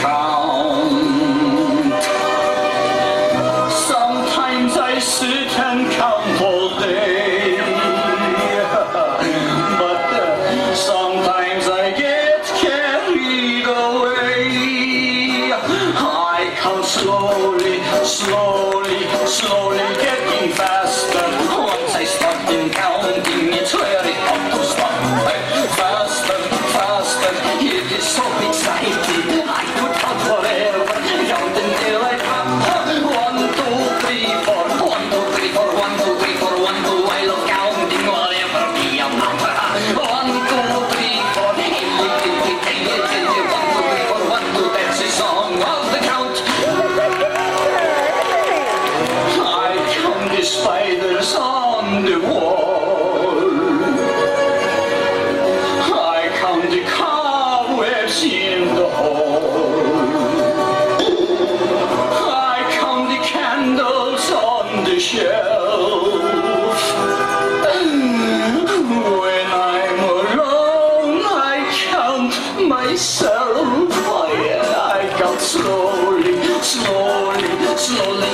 count. Sometimes I sit and count all day, but uh, sometimes I get carried away. I count slowly, slowly, slowly, getting faster. Once I start in counting, it's very hard to stop. Faster, faster, it is so exciting. On the wall. I count the cobwebs in the hall. I count the candles on the shelf. When I'm alone, I count myself. I count slowly, slowly.